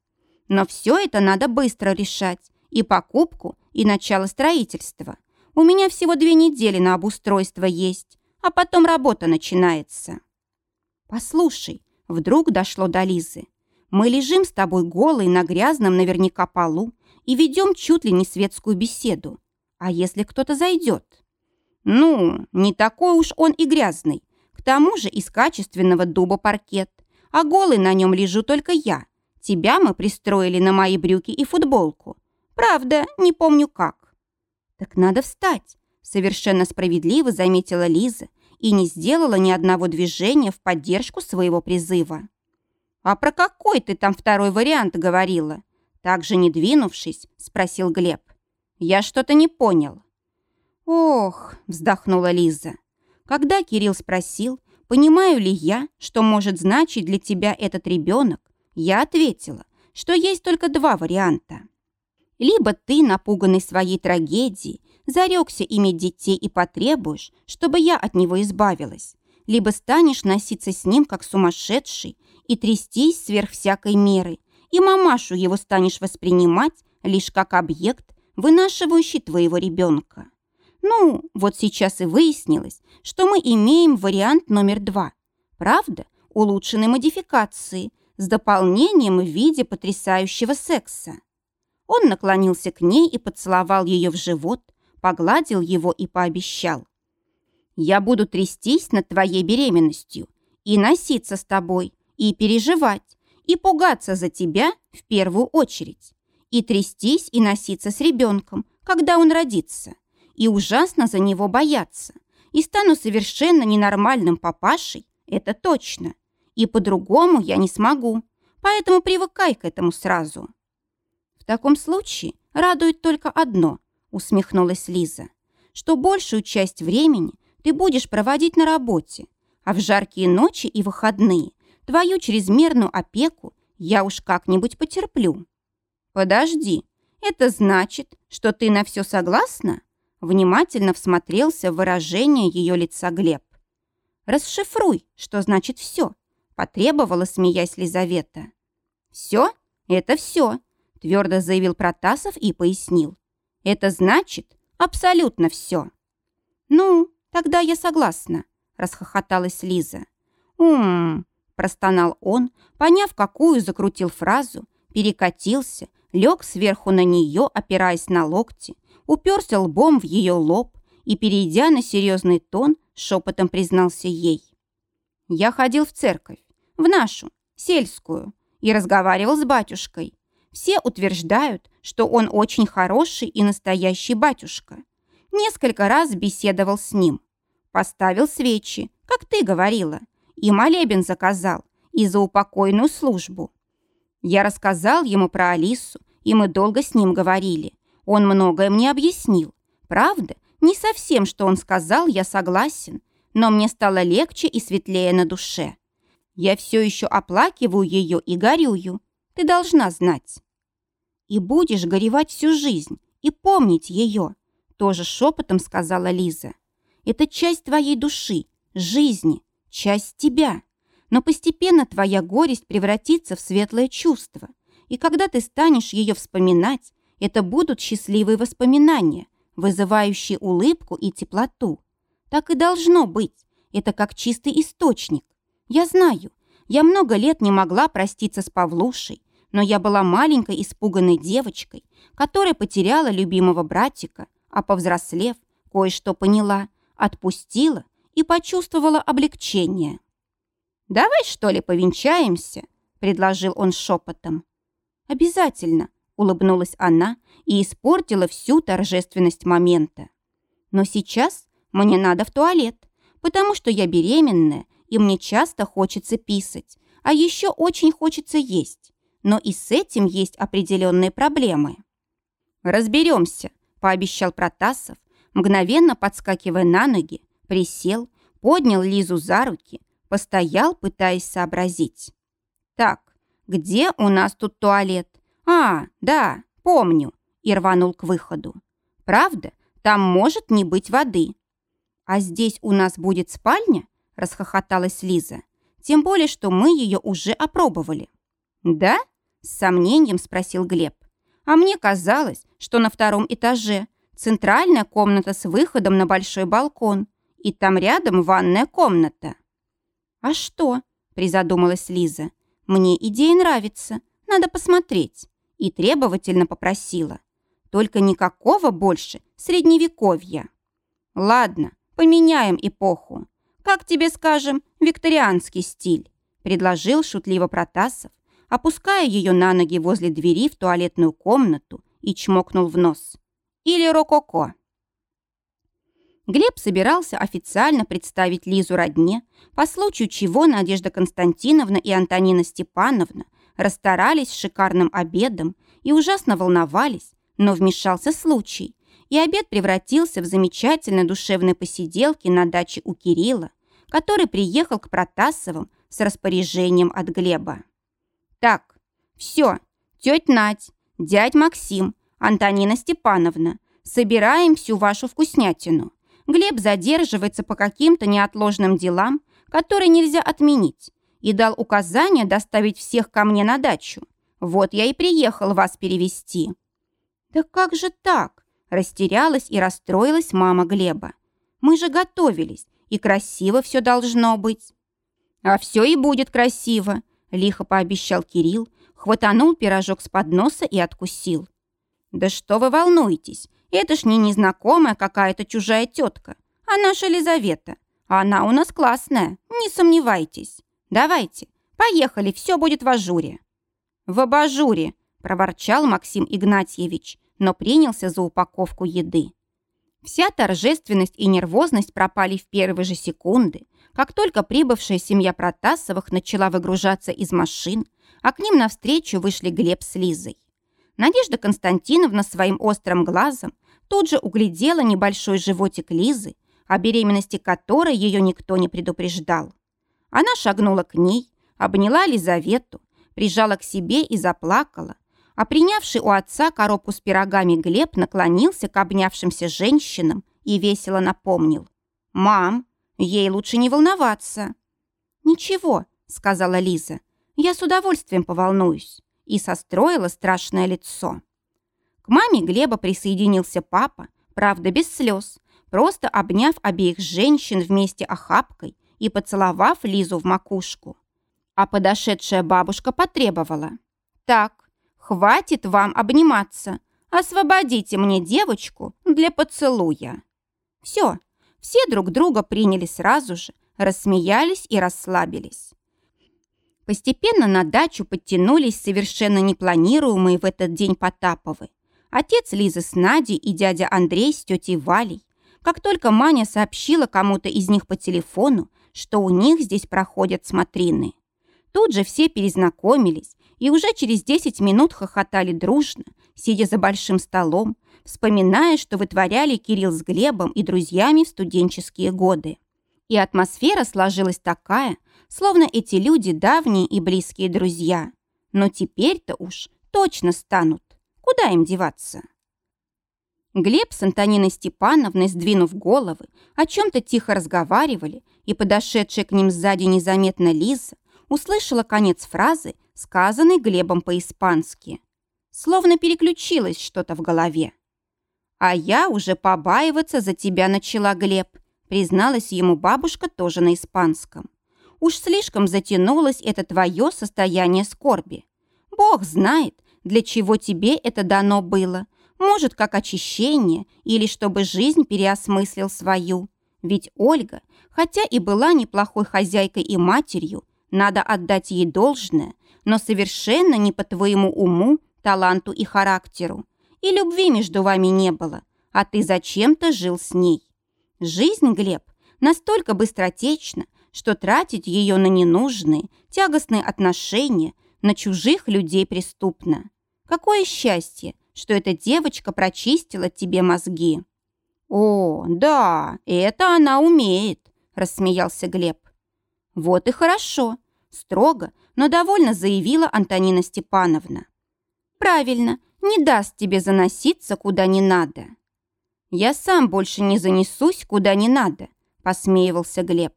Но все это надо быстро решать. И покупку, и начало строительства. У меня всего две недели на обустройство есть, а потом работа начинается. Послушай, вдруг дошло до Лизы. Мы лежим с тобой голые на грязном наверняка полу, и ведем чуть ли не светскую беседу. А если кто-то зайдет? Ну, не такой уж он и грязный. К тому же из качественного дуба паркет. А голый на нем лежу только я. Тебя мы пристроили на мои брюки и футболку. Правда, не помню как. Так надо встать, совершенно справедливо заметила Лиза и не сделала ни одного движения в поддержку своего призыва. «А про какой ты там второй вариант говорила?» Также не двинувшись, спросил Глеб. «Я что-то не понял». «Ох», — вздохнула Лиза. Когда Кирилл спросил, понимаю ли я, что может значить для тебя этот ребенок, я ответила, что есть только два варианта. Либо ты, напуганный своей трагедией, зарекся иметь детей и потребуешь, чтобы я от него избавилась, либо станешь носиться с ним, как сумасшедший, и трястись сверх всякой меры, и мамашу его станешь воспринимать лишь как объект, вынашивающий твоего ребенка. Ну, вот сейчас и выяснилось, что мы имеем вариант номер два. Правда, улучшенной модификации, с дополнением в виде потрясающего секса. Он наклонился к ней и поцеловал ее в живот, погладил его и пообещал. «Я буду трястись над твоей беременностью и носиться с тобой, и переживать, и пугаться за тебя в первую очередь, и трястись и носиться с ребенком, когда он родится, и ужасно за него бояться, и стану совершенно ненормальным папашей, это точно, и по-другому я не смогу, поэтому привыкай к этому сразу. В таком случае радует только одно, усмехнулась Лиза, что большую часть времени ты будешь проводить на работе, а в жаркие ночи и выходные Твою чрезмерную опеку я уж как-нибудь потерплю. Подожди, это значит, что ты на все согласна? Внимательно всмотрелся в выражение ее лица Глеб. Расшифруй, что значит все, потребовала, смеясь Лизавета. Все? Это все, твердо заявил Протасов и пояснил. Это значит абсолютно все. Ну, тогда я согласна, – расхохоталась Лиза. «Ум-м-м», простонал он, поняв, какую закрутил фразу, перекатился, лег сверху на нее, опираясь на локти, уперся лбом в ее лоб и, перейдя на серьезный тон, шепотом признался ей. «Я ходил в церковь, в нашу, сельскую, и разговаривал с батюшкой. Все утверждают, что он очень хороший и настоящий батюшка. Несколько раз беседовал с ним. Поставил свечи, как ты говорила, и молебен заказал, и за упокойную службу. Я рассказал ему про Алису, и мы долго с ним говорили. Он многое мне объяснил. Правда, не совсем, что он сказал, я согласен, но мне стало легче и светлее на душе. Я все еще оплакиваю ее и горюю. Ты должна знать. И будешь горевать всю жизнь и помнить ее, тоже шепотом сказала Лиза. Это часть твоей души, жизни, часть тебя. Но постепенно твоя горесть превратится в светлое чувство. И когда ты станешь ее вспоминать, это будут счастливые воспоминания, вызывающие улыбку и теплоту. Так и должно быть. Это как чистый источник. Я знаю, я много лет не могла проститься с Павлушей, но я была маленькой испуганной девочкой, которая потеряла любимого братика, а повзрослев, кое-что поняла, отпустила и почувствовала облегчение. «Давай, что ли, повенчаемся?» – предложил он шепотом. «Обязательно», – улыбнулась она и испортила всю торжественность момента. «Но сейчас мне надо в туалет, потому что я беременная и мне часто хочется писать, а еще очень хочется есть. Но и с этим есть определенные проблемы. «Разберемся», – пообещал Протасов, мгновенно подскакивая на ноги, присел, поднял Лизу за руки, постоял, пытаясь сообразить. «Так, где у нас тут туалет? А, да, помню», и рванул к выходу. «Правда, там может не быть воды». «А здесь у нас будет спальня?» – расхохоталась Лиза. «Тем более, что мы ее уже опробовали». «Да?» – с сомнением спросил Глеб. «А мне казалось, что на втором этаже центральная комната с выходом на большой балкон, и там рядом ванная комната». «А что?» – призадумалась Лиза. «Мне идея нравится, надо посмотреть». И требовательно попросила. «Только никакого больше средневековья». «Ладно, поменяем эпоху. «Как тебе, скажем, викторианский стиль?» предложил шутливо Протасов, опуская ее на ноги возле двери в туалетную комнату и чмокнул в нос. «Или рококо?» Глеб собирался официально представить Лизу родне, по случаю чего Надежда Константиновна и Антонина Степановна расстарались с шикарным обедом и ужасно волновались, но вмешался случай, и обед превратился в замечательные душевные посиделки на даче у Кирилла, который приехал к Протасовым с распоряжением от Глеба. «Так, все, тетя Надь, дядь Максим, Антонина Степановна, собираем всю вашу вкуснятину. Глеб задерживается по каким-то неотложным делам, которые нельзя отменить, и дал указание доставить всех ко мне на дачу. Вот я и приехал вас перевести. «Да как же так?» – растерялась и расстроилась мама Глеба. «Мы же готовились, и красиво все должно быть». «А все и будет красиво», — лихо пообещал Кирилл, хватанул пирожок с подноса и откусил. «Да что вы волнуетесь? Это ж не незнакомая какая-то чужая тетка, а наша Лизавета. Она у нас классная, не сомневайтесь. Давайте, поехали, все будет в ажуре». «В абажуре», — проворчал Максим Игнатьевич, но принялся за упаковку еды. Вся торжественность и нервозность пропали в первые же секунды, как только прибывшая семья Протасовых начала выгружаться из машин, а к ним навстречу вышли Глеб с Лизой. Надежда Константиновна своим острым глазом тут же углядела небольшой животик Лизы, о беременности которой ее никто не предупреждал. Она шагнула к ней, обняла Лизавету, прижала к себе и заплакала, а принявший у отца коробку с пирогами Глеб наклонился к обнявшимся женщинам и весело напомнил. «Мам, ей лучше не волноваться». «Ничего», — сказала Лиза, — «я с удовольствием поволнуюсь» и состроила страшное лицо. К маме Глеба присоединился папа, правда, без слез, просто обняв обеих женщин вместе охапкой и поцеловав Лизу в макушку. А подошедшая бабушка потребовала. «Так, хватит вам обниматься. Освободите мне девочку для поцелуя». Все, все друг друга приняли сразу же, рассмеялись и расслабились. Постепенно на дачу подтянулись совершенно непланируемые в этот день Потаповы. Отец Лизы с Надей и дядя Андрей с тетей Валей. Как только Маня сообщила кому-то из них по телефону, что у них здесь проходят смотрины. Тут же все перезнакомились и уже через 10 минут хохотали дружно, сидя за большим столом, вспоминая, что вытворяли Кирилл с Глебом и друзьями в студенческие годы. И атмосфера сложилась такая, словно эти люди давние и близкие друзья. Но теперь-то уж точно станут. Куда им деваться? Глеб с Антониной Степановной, сдвинув головы, о чем-то тихо разговаривали, и подошедшая к ним сзади незаметно Лиза услышала конец фразы, сказанной Глебом по-испански. Словно переключилось что-то в голове. «А я уже побаиваться за тебя начала, Глеб», призналась ему бабушка тоже на испанском. «Уж слишком затянулось это твое состояние скорби. Бог знает, для чего тебе это дано было. Может, как очищение или чтобы жизнь переосмыслил свою. Ведь Ольга, хотя и была неплохой хозяйкой и матерью, надо отдать ей должное, но совершенно не по твоему уму, таланту и характеру. И любви между вами не было, а ты зачем-то жил с ней. Жизнь, Глеб, настолько быстротечна, что тратить ее на ненужные, тягостные отношения, на чужих людей преступно. Какое счастье, что эта девочка прочистила тебе мозги. «О, да, это она умеет», – рассмеялся Глеб. «Вот и хорошо», – строго, но довольно заявила Антонина Степановна. «Правильно, не даст тебе заноситься куда не надо». «Я сам больше не занесусь куда не надо», – посмеивался Глеб.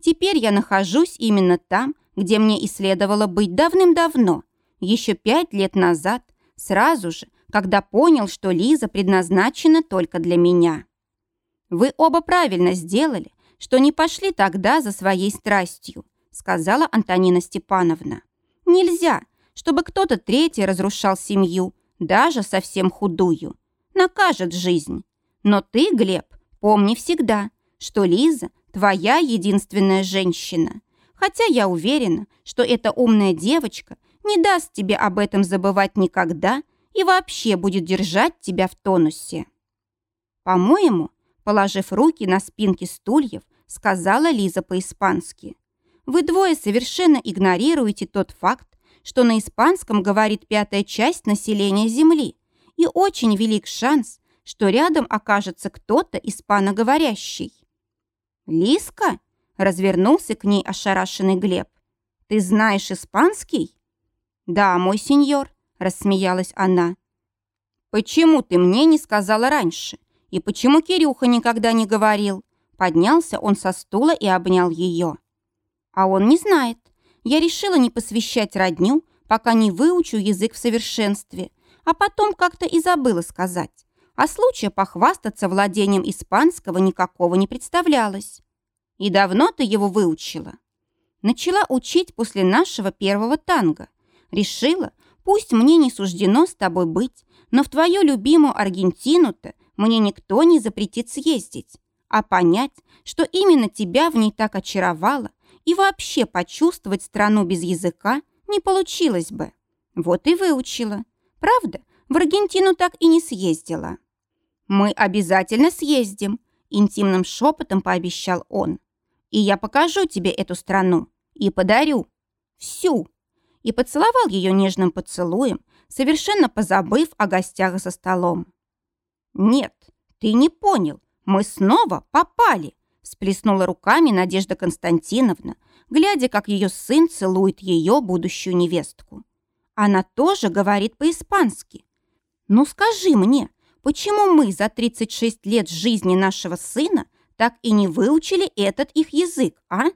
«Теперь я нахожусь именно там, где мне и следовало быть давным-давно, еще пять лет назад, сразу же, когда понял, что Лиза предназначена только для меня. Вы оба правильно сделали, что не пошли тогда за своей страстью, сказала Антонина Степановна. Нельзя, чтобы кто-то третий разрушал семью, даже совсем худую. Накажет жизнь. Но ты, Глеб, помни всегда, что Лиза твоя единственная женщина. Хотя я уверена, что эта умная девочка не даст тебе об этом забывать никогда и вообще будет держать тебя в тонусе. По-моему, положив руки на спинки стульев, сказала Лиза по-испански. Вы двое совершенно игнорируете тот факт, что на испанском говорит пятая часть населения Земли, и очень велик шанс, что рядом окажется кто-то испаноговорящий. «Лиска?» – развернулся к ней ошарашенный Глеб. «Ты знаешь испанский?» «Да, мой сеньор», — рассмеялась она. «Почему ты мне не сказала раньше? И почему Кирюха никогда не говорил?» Поднялся он со стула и обнял ее. «А он не знает. Я решила не посвящать родню, пока не выучу язык в совершенстве, а потом как-то и забыла сказать. А случая похвастаться владением испанского никакого не представлялось. И давно ты его выучила?» Начала учить после нашего первого танго. Решила, пусть мне не суждено с тобой быть, но в твою любимую Аргентину-то мне никто не запретит съездить. А понять, что именно тебя в ней так очаровало, и вообще почувствовать страну без языка не получилось бы. Вот и выучила. Правда, в Аргентину так и не съездила. «Мы обязательно съездим», – интимным шепотом пообещал он. «И я покажу тебе эту страну и подарю. Всю, и поцеловал ее нежным поцелуем, совершенно позабыв о гостях за столом. «Нет, ты не понял, мы снова попали!» всплеснула руками Надежда Константиновна, глядя, как ее сын целует ее будущую невестку. Она тоже говорит по-испански. «Ну скажи мне, почему мы за 36 лет жизни нашего сына так и не выучили этот их язык, а?»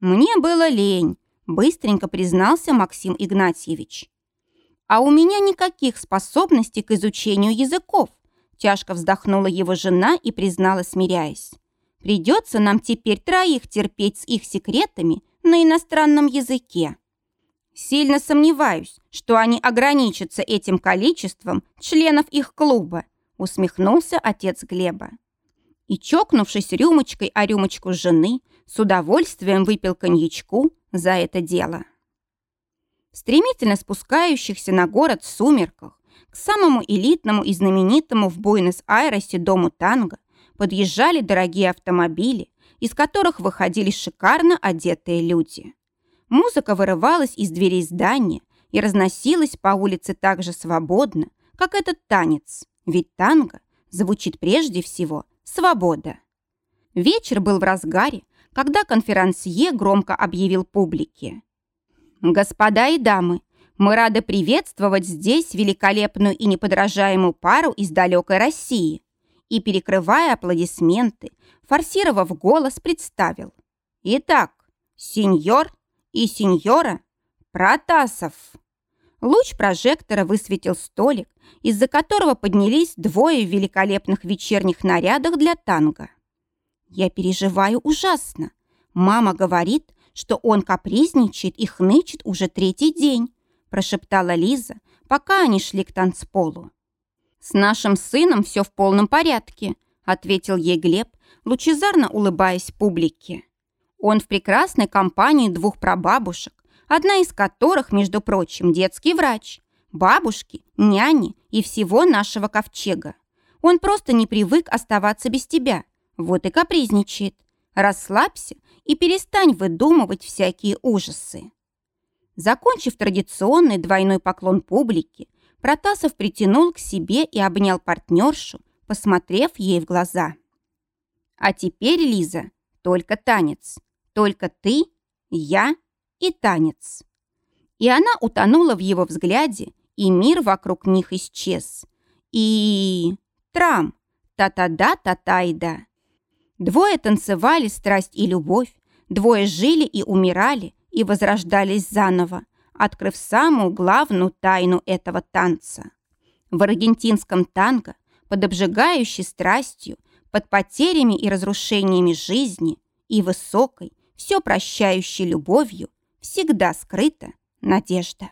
Мне было лень, быстренько признался Максим Игнатьевич. А у меня никаких способностей к изучению языков, Тяжко вздохнула его жена и признала, смиряясь. Придется нам теперь троих терпеть с их секретами на иностранном языке. Сильно сомневаюсь, что они ограничатся этим количеством членов их клуба, усмехнулся отец Глеба. И, чокнувшись рюмочкой о рюмочку жены, с удовольствием выпил коньячку за это дело. В стремительно спускающихся на город сумерках к самому элитному и знаменитому в Буэнос-Айресе дому танго подъезжали дорогие автомобили, из которых выходили шикарно одетые люди. Музыка вырывалась из дверей здания и разносилась по улице так же свободно, как этот танец, ведь танго звучит прежде всего «свобода». Вечер был в разгаре, когда конферансье громко объявил публике. «Господа и дамы, мы рады приветствовать здесь великолепную и неподражаемую пару из далекой России и, перекрывая аплодисменты, форсировав голос, представил. Итак, сеньор и сеньора Протасов. Луч прожектора высветил столик, из-за которого поднялись двое в великолепных вечерних нарядах для танго. Я переживаю ужасно. Мама говорит, что он капризничает и хнычет уже третий день, прошептала Лиза, пока они шли к танцполу. «С нашим сыном все в полном порядке», ответил ей Глеб, лучезарно улыбаясь публике. Он в прекрасной компании двух прабабушек, одна из которых, между прочим, детский врач, бабушки, няни и всего нашего ковчега. Он просто не привык оставаться без тебя, вот и капризничает. Расслабься и перестань выдумывать всякие ужасы. Закончив традиционный двойной поклон публике, Протасов притянул к себе и обнял партнершу, посмотрев ей в глаза. «А теперь, Лиза, только танец. Только ты, я и танец». И она утонула в его взгляде, и мир вокруг них исчез. И... Трам! Та-та-да, та-та-и-да. Двое танцевали страсть и любовь, двое жили и умирали, и возрождались заново, открыв самую главную тайну этого танца. В аргентинском танго, под обжигающей страстью, под потерями и разрушениями жизни и высокой, все прощающей любовью, всегда скрыта надежда.